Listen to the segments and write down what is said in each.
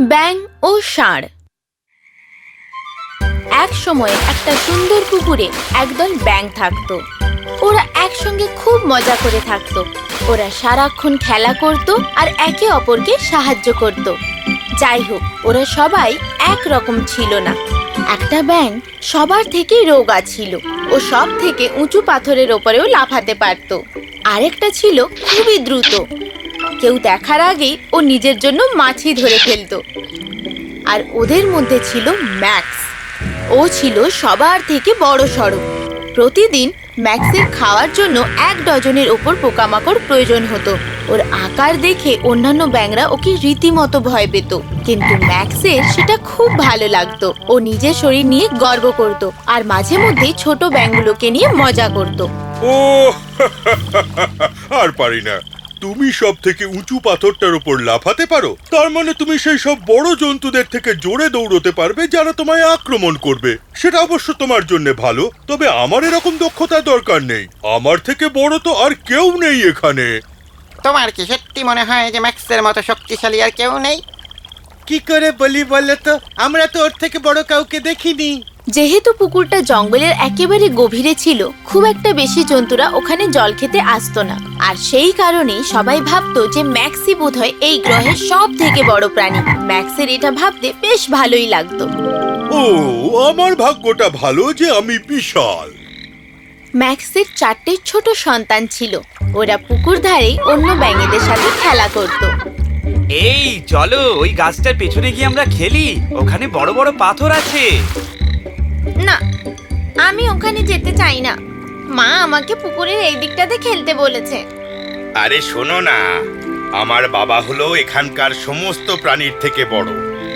ব্যাং ও ষাঁড়। এক সময় একটা সুন্দর পুকুরে একদল ব্যাং থাকতো। ওরা একসঙ্গে খুব মজা করে থাকতো। ওরা সারাক্ষণ খেলা করত আর একে অপরকে সাহায্য করত। যাই হোক, ওরা সবাই এক রকম ছিল না। একটা ব্যাং সবার থেকে রোগা ছিল। ও সব থেকে উঁচু পাথরের ওপরেও লাফাতে পারত। আরেকটা ছিল খুবই দ্রুত। কেউ দেখার আগেই ও নিজের জন্য মাছি ধরে ফেলতো। আর ওদের মধ্যে ছিল ম্যাক্স। ও ছিল সবার থেকে বড় সড়ো। প্রতিদিন ম্যাক্সের খাওয়ার জন্য এক ডজনের ওপর পোকামাকড় প্রয়োজন হতো। ওর আকার দেখে অন্যান্য ব্যাংরা ওকে রীতিমতো ভয় পেত। কিন্তু ম্যাক্সের সেটা খুব ভালো লাগতো। ও নিজের শরীর নিয়ে গর্ব করত। আর মাঝে মধ্যেই ছোট ব্যাংগুলোকে নিয়ে মজা করত। ও আর পারি না। তুমি সব থেকে উঁচু পাথরটার উপর লাফাতে পারো। তার মানে তুমি সেই সব বড় জন্তুদের থেকে জোরে দৌড়তে পারবে যারা তোমায় আক্রমণ করবে। সেটা অবশ্য তোমার জন্য ভালো তবে আমার এরকম দক্ষতার দরকার নেই। আমার থেকে বড় তো আর কেউ নেই এখানে। তোমার কি সত্যি মনে হয় যে ম্যাক্সের মতো শক্তিশালী আর কেউ নেই? কি করে বলি বলো তো? আমরা তো ওর থেকে বড় কাউকে দেখিনি। যেহেতু পুকুরটা জঙ্গলের একেবারে গভীরে ছিল খুব একটা বেশি জন্তুরা ওখানে জল খেতে আসতো না। আর সেই কারণেই সবাই ভাবতো যে ম্যাক্সি বোধহয় এই গ্রহের সব থেকে বড় প্রাণী। ম্যাক্সের এটা ভাবতে বেশ ভালোই লাগতো। ও আমার ভাগ্যটা ভালো যে আমি বিশাল। ম্যাক্সের চারটে ছোট সন্তান ছিল। ওরা পুকুর ধারে অন্য ব্যাঙেদের সাথে খেলা করত। এই চলো ওই গাছটার পেছনে গিয়ে আমরা খেলি। ওখানে বড় বড় পাথর আছে। না আমি ওখানে যেতে চাই না। মা আমাকে পুকুরের এই দিকটাতে খেলতে বলেছে। আরে শোনো না আমার বাবা হলো এখানকার সমস্ত প্রাণীর থেকে বড়।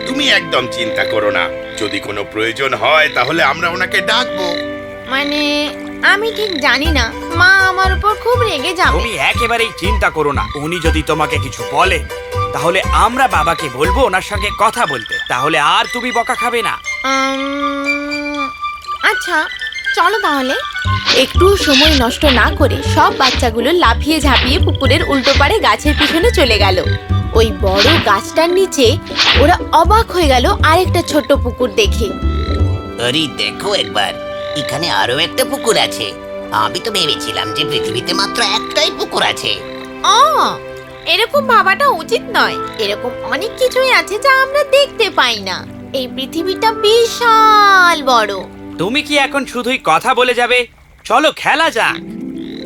তুমি একদম চিন্তা করো না যদি কোনো প্রয়োজন হয় তাহলে আমরা ওনাকে ডাকবো। মানে আমি ঠিক জানি না মা আমার উপর খুব রেগে যাবে। তুমি একেবারেই চিন্তা করো না উনি যদি তোমাকে কিছু বলে তাহলে আমরা বাবাকে বলব ওনার সঙ্গে কথা বলতে তাহলে আর তুমি বকা খাবে না। উম, আচ্ছা চলো তাহলে। একটু সময় নষ্ট না করে সব বাচ্চাগুলো লাফিয়ে ঝাঁপিয়ে পুকুরের উল্টো পারে গাছের পিছনে চলে গেল। ওই বড় গাছটার নিচে ওরা অবাক হয়ে গেল আরেকটা ছোট্ট পুকুর দেখে। আরে দেখো একবার এখানে আরও একটা পুকুর আছে। আমি তো ভেবেছিলাম যে পৃথিবীতে মাত্র একটাই পুকুর আছে। ও এরকম ভাবাটা উচিত নয়। এরকম অনেক কিছুই আছে যা আমরা দেখতে পাই না। এই পৃথিবীটা বিশাল বড়। তুমি কি এখন শুধুই কথা বলে যাবে? চলো খেলা যাক।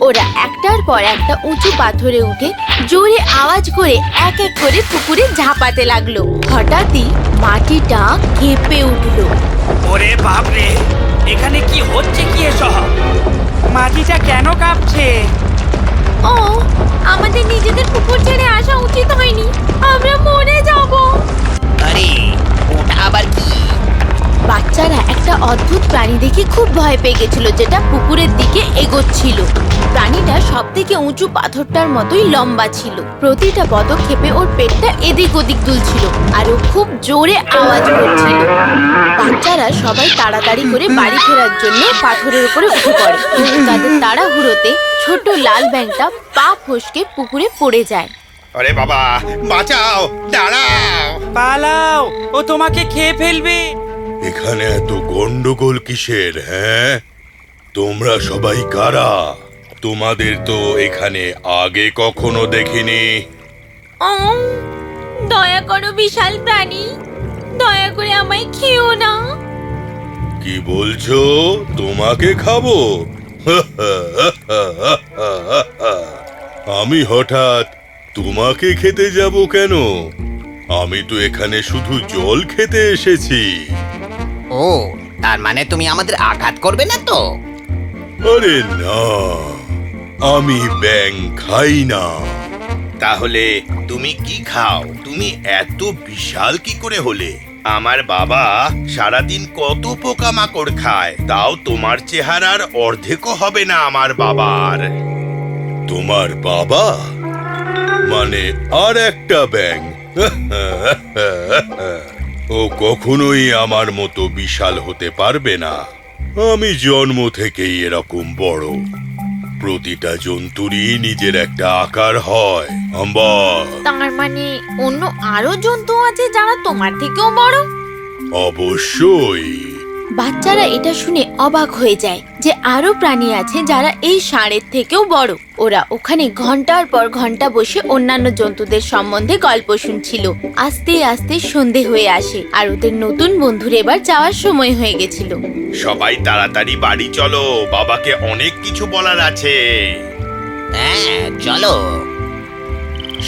ওরা একটার পর একটা উঁচু পাথরে উঠে জোরে আওয়াজ করে এক এক করে পুকুরে ঝাঁপাতে লাগল। হঠাৎই মাটিটা কেঁপে উঠল। ওরে বাপরে এখানে কি হচ্ছে কি এসব? মাটিটা কেন কাঁপছে? দেখে খুব ভয় পেয়ে গেছিল যেটা পুকুরের দিকে এগোচ্ছিল। প্রাণীটা সব থেকে উঁচু পাথরটার মতোই লম্বা ছিল। প্রতিটা পদক্ষেপে ওর পেটটা এদিক ওদিক দুলছিল আর ও খুব জোরে আওয়াজ করছিল। বাচ্চারা সবাই তাড়াতাড়ি করে বাড়ি ফেরার জন্য পাথরের উপরে উঠে পড়ে। কিন্তু তাদের তাড়াহুড়োতে ছোট লাল ব্যাংকটা পা ফসকে পুকুরে পড়ে যায়। আরে বাবা বাঁচাও দাঁড়াও। পালাও ও তোমাকে খেয়ে ফেলবে। এখানে এত গন্ডগোল কিসের হ্যাঁ? তোমরা সবাই কারা? তোমাদের তো এখানে আগে কখনো দেখিনি। দয়া করো বিশাল প্রাণী দয়া করে আমায় খেও না। কি বলছো? তোমাকে খাব? আমি হঠাৎ তোমাকে খেতে যাব কেন? আমি তো এখানে শুধু জল খেতে এসেছি। ও তার মানে তুমি আমাদের আঘাত করবে না তো? আরে না আমি ব্যাং খাই না। তাহলে তুমি কি খাও? তুমি এত বিশাল কি করে হলে? আমার বাবা সারাদিন কত পোকামাকড় খায় তাও তোমার চেহারার অর্ধেকও হবে না আমার বাবার। তোমার বাবা? মানে আর একটা ব্যাং। ও কখনোই আমার মতো বিশাল হতে পারবে না। আমি জন্ম থেকেই এরকম বড়। প্রতিটা জন্তুরই নিজের একটা আকার হয়। আম্বার তার মানে অন্য আরও জন্তু আছে যারা তোমার থেকেও বড়? অবশ্যই। বাচ্চারা এটা শুনে অবাক হয়ে যায় যে আরও প্রাণী আছে যারা এই ষাঁড়ের থেকেও বড়। ওরা ওখানে ঘণ্টার পর ঘণ্টা বসে অন্যান্য জন্তুদের সম্বন্ধে গল্প শুনছিল। আস্তে আস্তে সন্ধে হয়ে আসে আর ওদের নতুন বন্ধুর এবার যাওয়ার সময় হয়ে গেছিল। সবাই তাড়াতাড়ি বাড়ি চলো বাবাকে অনেক কিছু বলার আছে। হ্যাঁ চলো।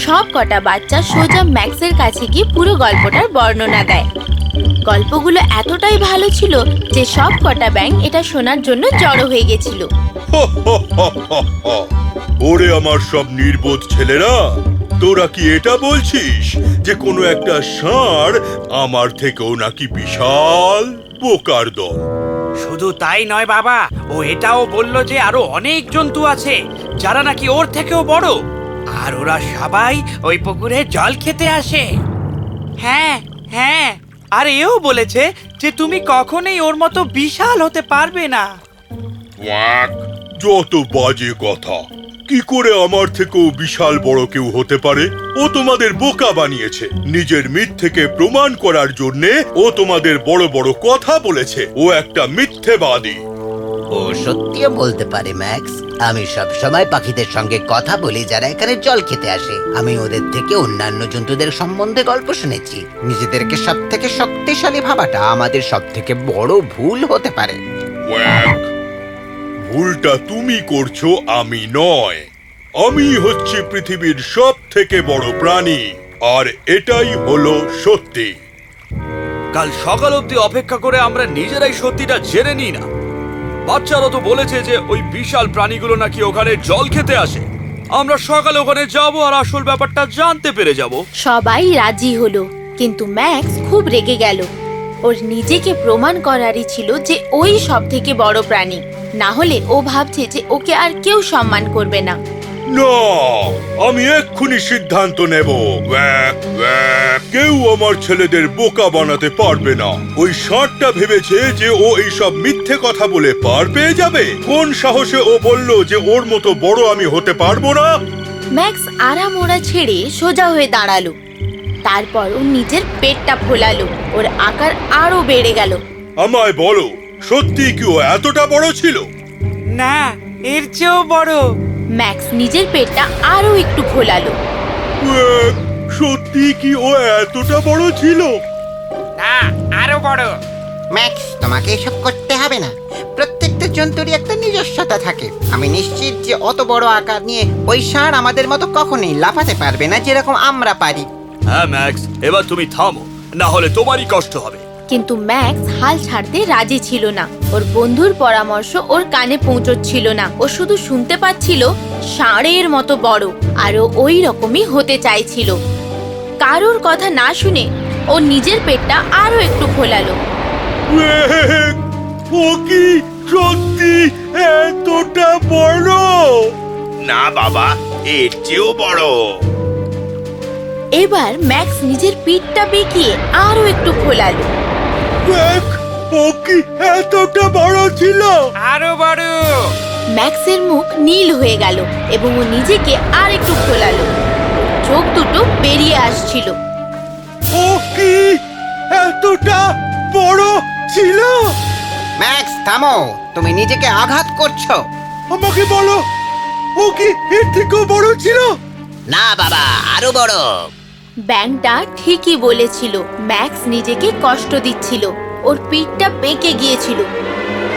সব কটা বাচ্চা সোজা ম্যাক্সের কাছে গিয়ে পুরো গল্পটার বর্ণনা দেয়। গল্পগুলো এতটাই ভালো ছিল যে সব কটা ব্যাং এটা শোনার জন্য জড়ো হয়ে গেছিল। ওরে আমার সব নির্বোধ ছেলেরা তোরা কি এটা বলছিস যে কোনো একটা ষাঁড় আমার থেকেও নাকি বিশাল বোকার দল? শুধু তাই নয় বাবা ও এটাও বলল যে আরও অনেক জন্তু আছে যারা নাকি ওর থেকেও বড়। আর ওরা সবাই ওই পুকুরে জল খেতে আসে। হ্যাঁ হ্যাঁ আর এও বলেছে যে তুমি কখনোই ওর মতো বিশাল হতে পারবে না। যত বাজে কথা। কি করে আমার থেকেও বিশাল বড় কেউ হতে পারে? ও তোমাদের বোকা বানিয়েছে। নিজের মিথ্যেকে প্রমাণ করার জন্যে ও তোমাদের বড় বড় কথা বলেছে। ও একটা মিথ্যে মিথ্যেবাদী। ও সত্যি বলতে পারে ম্যাক্স। আমি সব সময় পাখিদের সঙ্গে কথা বলি যারা এখানে জল খেতে আসে। আমি ওদের থেকে অন্যান্য জন্তুদের সম্বন্ধে গল্প শুনেছি। নিজেদেরকে সব থেকে শক্তিশালী ভাবাটা আমাদের সব থেকে বড় ভুল হতে পারে। ভুলটা তুমি করছ আমি নয়। আমি হচ্ছি পৃথিবীর সব থেকে বড় প্রাণী আর এটাই হলো সত্যি। কাল সকাল অবধি অপেক্ষা করে আমরা নিজেরাই সত্যিটা জেনে নিই না। বাচ্চারা তো বলেছে যে ওই বিশাল প্রাণীগুলো নাকি ওখানে জল খেতে আসে। আমরা সকালে ওখানে যাব আর আসল ব্যাপারটা জানতে পেরে যাব। সবাই রাজি হলো, কিন্তু ম্যাক্স খুব রেগে গেল। ওর নিজেকে প্রমাণ করারই ছিল যে ওই সব থেকে বড় প্রাণী। না হলে ও ভাবছে যে ওকে আর কেউ সম্মান করবে না। না আমি এক্ষুনি সিদ্ধান্ত নেব। কেউ আমার ছেলেদের বোকা বানাতে পারবে না। ওই ষাঁড়টা ভেবেছে যে ও এইসব মিথ্যে কথা বলে পার পেয়ে যাবে। কোন সাহসে ও বলল যে ওর মতো বড় আমি হতে পারব না? ম্যাক্স আরাম ওরা ছেড়ে সোজা হয়ে দাঁড়াল। তারপর ও নিজের পেটটা ফোলালো। ওর আকার আরও বেড়ে গেল। আমায় বলো সত্যি কি ও এতটা বড় ছিল? না এর চেয়েও বড়। ম্যাক্স নিজের পেটটা আরও একটু ফোলালো ওয়াক, সত্যি কি ও এতটা বড় ছিল? না আরও বড়। ম্যাক্স তোমাকে এসব করতে হবে না। প্রত্যেকটা জন্তুরই একটা নিজস্বতা থাকে। আমি নিশ্চিত যে অত বড় আকার নিয়ে ওই ষাঁড় আমাদের মতো কখনোই লাফাতে পারবে না যেরকম আমরা পারি। হ্যাঁ ম্যাক্স এবার তুমি থামো। না হলে তোমারই কষ্ট হবে। কিন্তু ম্যাক্স হাল ছাড়তে রাজি ছিল না। ওর বন্ধুর পরামর্শ ওর কানে পৌঁছচ্ছিল না। ও শুধু শুনতে পাচ্ছিল ষাঁড়ের মতো বড় আরও ওই রকমই হতে চাইছিল। কারোর কথা না শুনে ও নিজের পেটটা আরও একটু খোলালো। ওয়াক, ও কি সত্যি এতটা বড়? না বাবা এর চেয়েও বড়। এবার ম্যাক্স নিজের পিঠটা বেঁকিয়ে আরও একটু খোলালো। দেখ ও কি এতটা বড় ছিল। আরও বড়। ম্যাক্সের মুখ নীল হয়ে গেল এবং ও নিজেকে আর একটু খোলালো। চোখ দুটো বেরিয়ে আসছিল। ও কি এতটা বড় ছিল। ম্যাক্স থামো। তুমি নিজেকে আঘাত করছ। আমাকে বলো ও কি এর থেকেও বড় ছিল? না বাবা আরও বড়। ব্যাংকটা ঠিকই বলেছিল। ম্যাক্স নিজেকে কষ্ট দিচ্ছিল। ওর পিঠটা বেঁকে গিয়েছিল।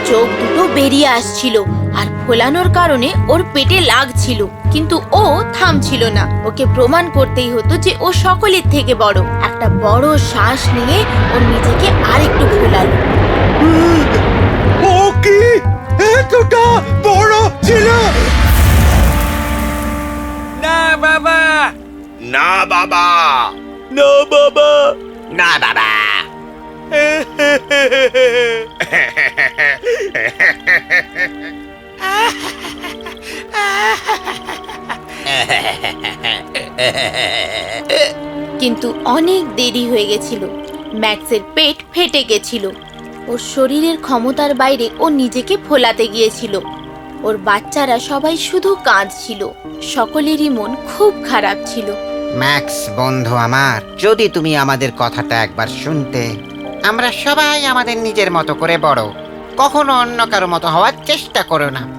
চোখ দুটো বেরিয়ে আসছিল আর ফোলানোর কারণে ওর পেটে লাগছিল। কিন্তু ও থামছিল না। ওকে প্রমাণ করতেই হতো যে ও সকলের থেকে বড়। একটা বড় শ্বাস নিয়ে ওর নিজেকে আরেকটু ফোলালো না বাবা। না বাবা। না বাবা। কিন্তু অনেক দেরি হয়ে গেছিল। ম্যাক্সের পেট ফেটে গেছিল। ওর শরীরের ক্ষমতার বাইরে ও নিজেকে ফোলাতে গিয়েছিল। ওর বাচ্চারা সবাই শুধু কাঁদছিল। সকলেরই মন খুব খারাপ ছিল। ম্যাক্স, বন্ধু আমার, যদি তুমি আমাদের কথাটা একবার শুনতে, আমরা সবাই আমাদের নিজের মতো করে বড়। কখনো অন্য কারও মতো হওয়ার চেষ্টা করো না।